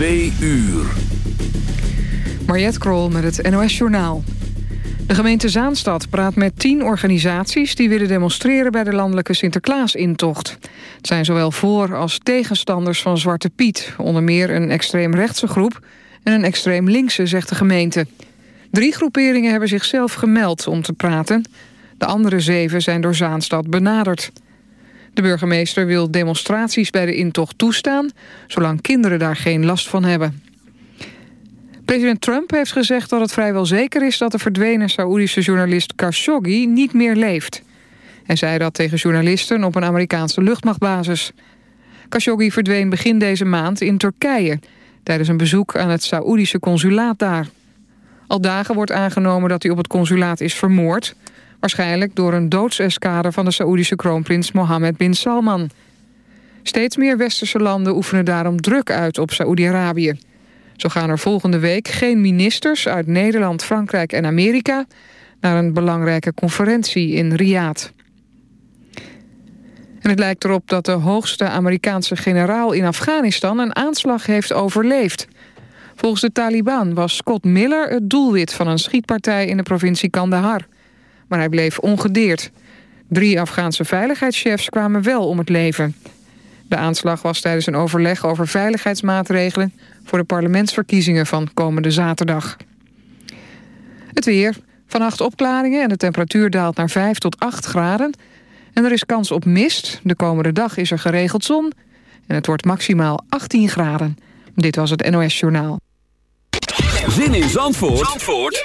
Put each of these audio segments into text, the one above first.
Twee uur. Mariette Krol met het NOS Journaal. De gemeente Zaanstad praat met tien organisaties... die willen demonstreren bij de landelijke Sinterklaasintocht. Het zijn zowel voor- als tegenstanders van Zwarte Piet. Onder meer een extreemrechtse groep en een extreem linkse, zegt de gemeente. Drie groeperingen hebben zichzelf gemeld om te praten. De andere zeven zijn door Zaanstad benaderd. De burgemeester wil demonstraties bij de intocht toestaan... zolang kinderen daar geen last van hebben. President Trump heeft gezegd dat het vrijwel zeker is... dat de verdwenen Saoedische journalist Khashoggi niet meer leeft. Hij zei dat tegen journalisten op een Amerikaanse luchtmachtbasis. Khashoggi verdween begin deze maand in Turkije... tijdens een bezoek aan het Saoedische consulaat daar. Al dagen wordt aangenomen dat hij op het consulaat is vermoord... waarschijnlijk door een doodseskade van de Saoedische kroonprins Mohammed bin Salman. Steeds meer westerse landen oefenen daarom druk uit op Saoedi-Arabië. Zo gaan er volgende week geen ministers uit Nederland, Frankrijk en Amerika... naar een belangrijke conferentie in Riyadh. En het lijkt erop dat de hoogste Amerikaanse generaal in Afghanistan... een aanslag heeft overleefd. Volgens de Taliban was Scott Miller het doelwit van een schietpartij in de provincie Kandahar. Maar hij bleef ongedeerd. Drie Afghaanse veiligheidschefs kwamen wel om het leven. De aanslag was tijdens een overleg over veiligheidsmaatregelen... voor de parlementsverkiezingen van komende zaterdag. Het weer. Vannacht opklaringen en de temperatuur daalt naar 5 tot 8 graden. En er is kans op mist. De komende dag is er geregeld zon. En het wordt maximaal 18 graden. Dit was het NOS Journaal. Zin in Zandvoort, Zandvoort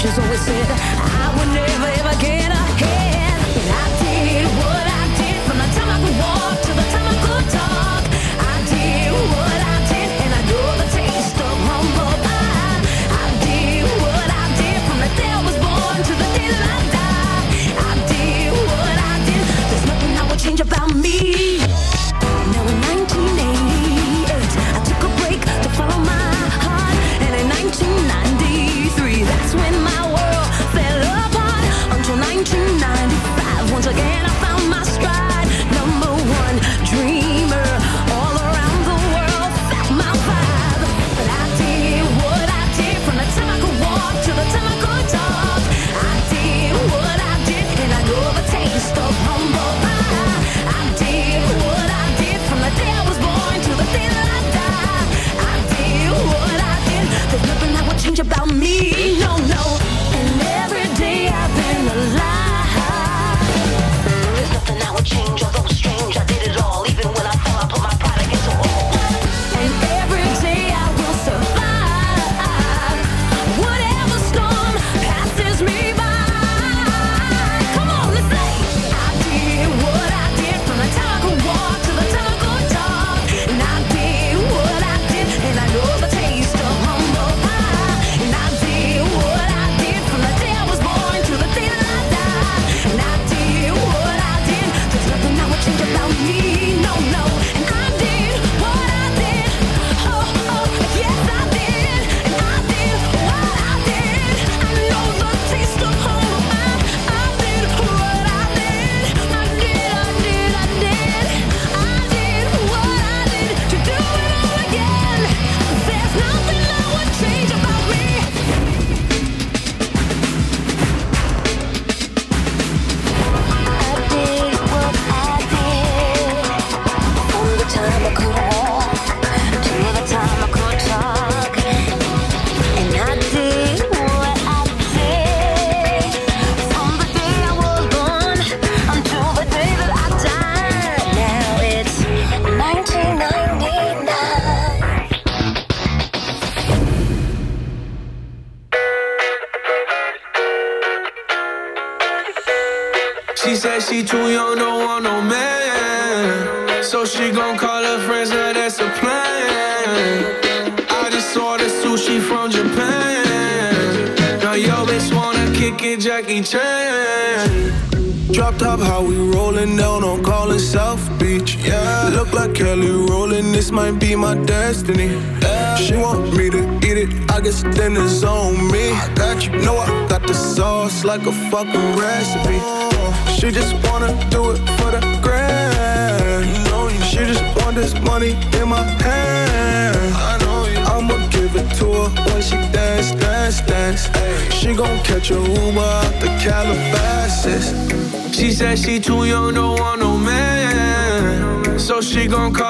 teachers always said I would never be my destiny. She want me to eat it, I guess then it's on me. I got you, know I got the sauce like a fucking recipe. She just wanna do it for the grand. She just want this money in my hand. I know you. I'ma give it to her when she dance, dance, dance. She gon' catch a Uber out the Calabasas. She said she too young, don't want no man. So she gon' call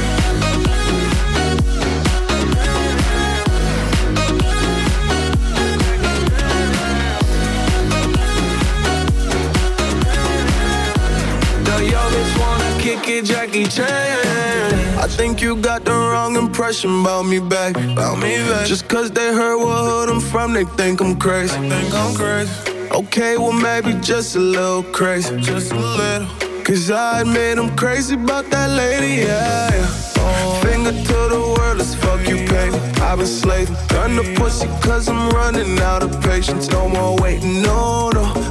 Jackie Chan. I think you got the wrong impression about me back. About me back. Just cause they heard what hood I'm from, they think I'm crazy. Think I'm crazy. Okay, well maybe just a little crazy. Just a little. Cause I admit I'm crazy about that lady, yeah. yeah. Finger to the world, let's fuck you, baby. I've been slaving, done the pussy cause I'm running out of patience. No more waiting, no, no.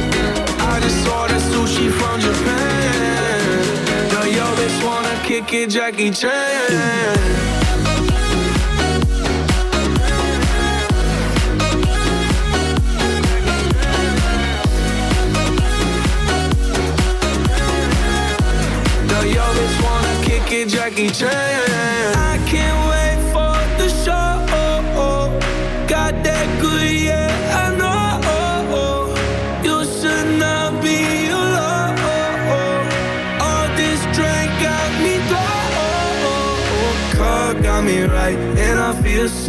Sushi from Japan. Now yo bitch wanna kick it, Jackie Chan. Jackie Chan.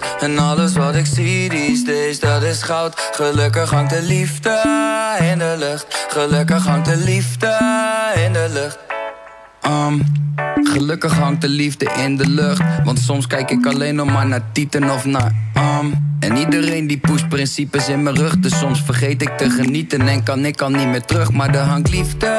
Is. En alles wat ik zie these days, dat is goud. Gelukkig hangt de liefde in de lucht. Gelukkig hangt de liefde in de lucht. Um, gelukkig hangt de liefde in de lucht. Want soms kijk ik alleen nog maar naar tieten of naar um. En iedereen die pusht principes in mijn rug. Dus soms vergeet ik te genieten en kan ik al niet meer terug. Maar er hangt liefde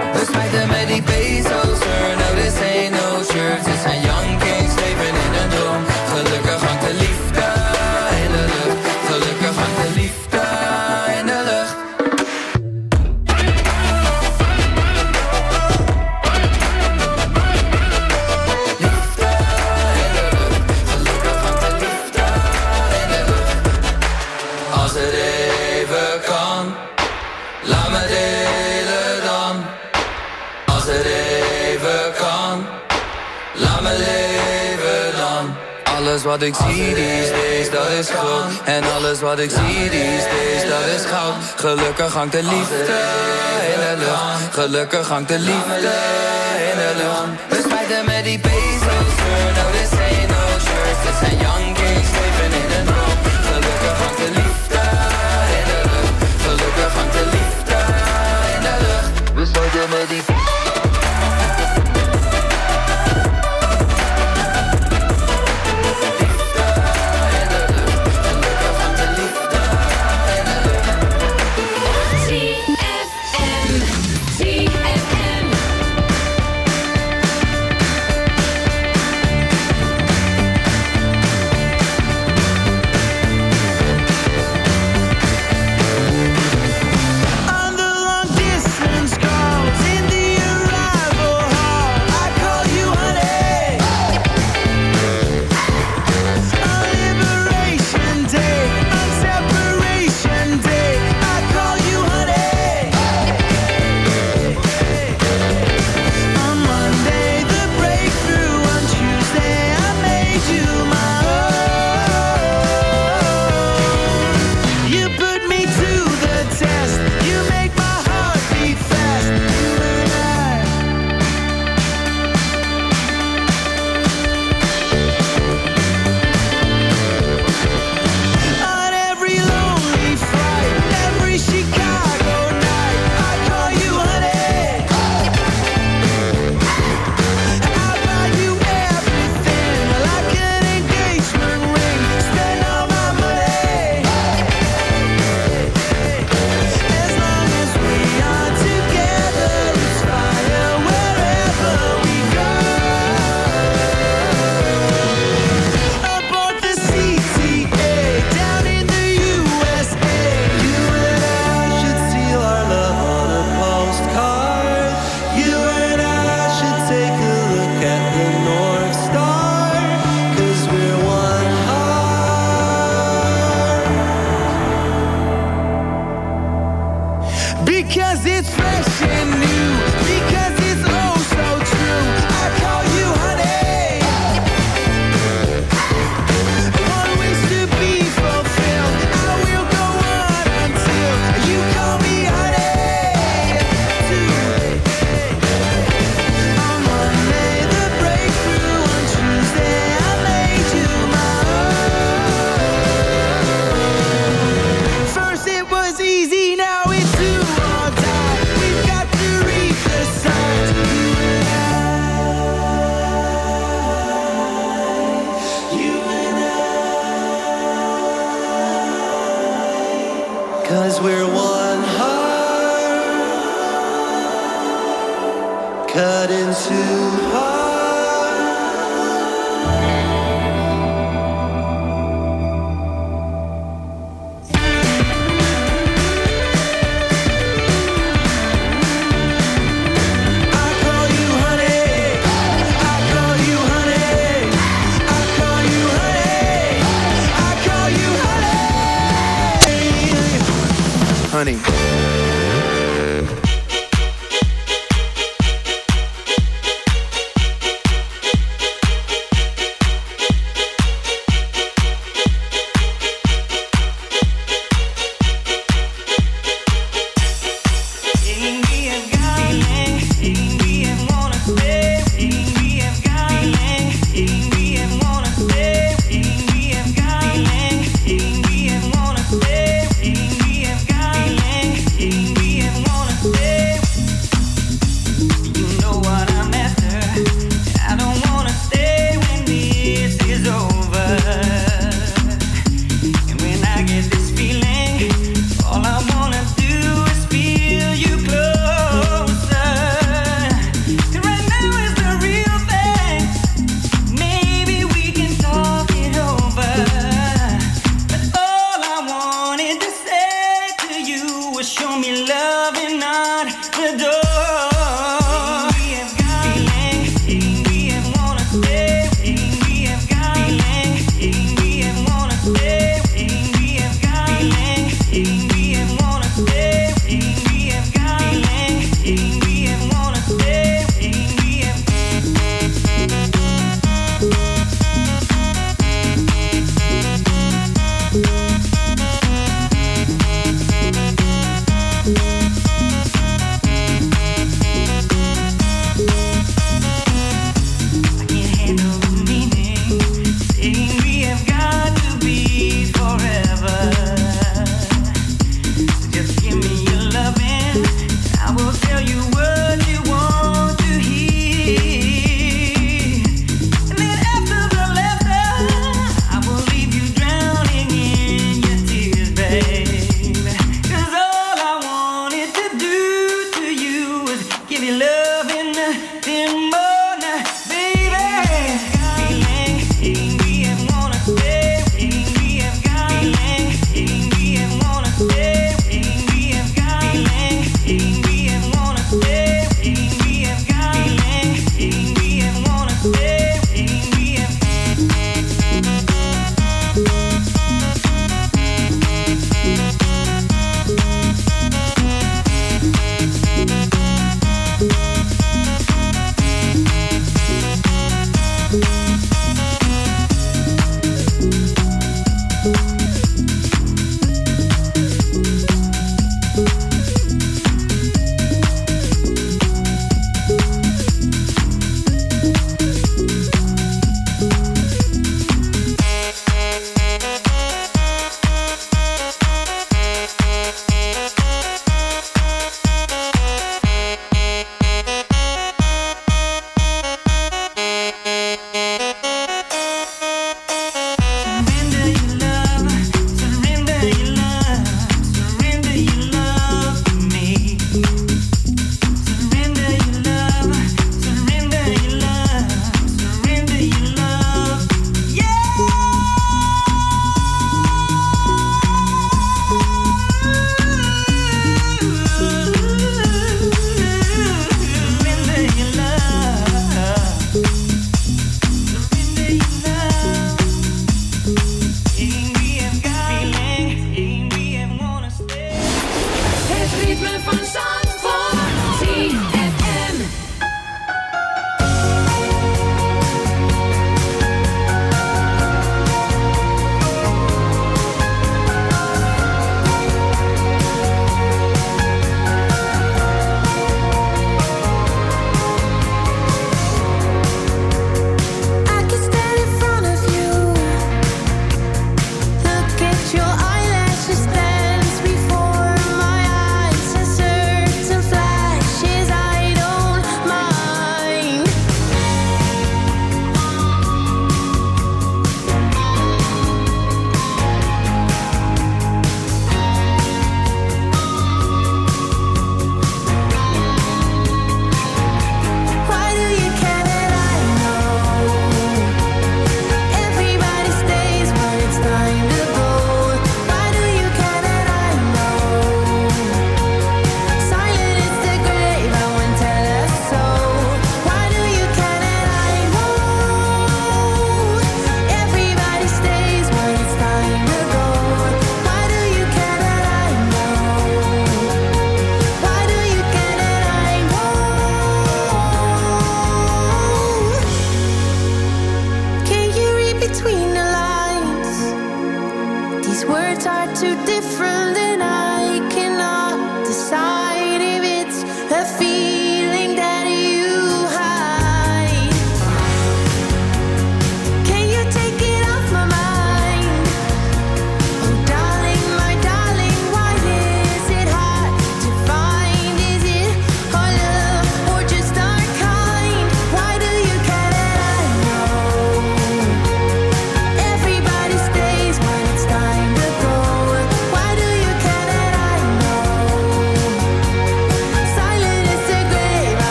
Bezos, sir. No, this ain't no church, it's a young kid. Wat ik zie these days, dat is groot. En alles wat ik zie these days, dat is goud. Gelukkig hangt de liefde in de lucht. Gelukkig hangt de liefde in de lucht. We spijten met die. No, this ain't no. Dit zijn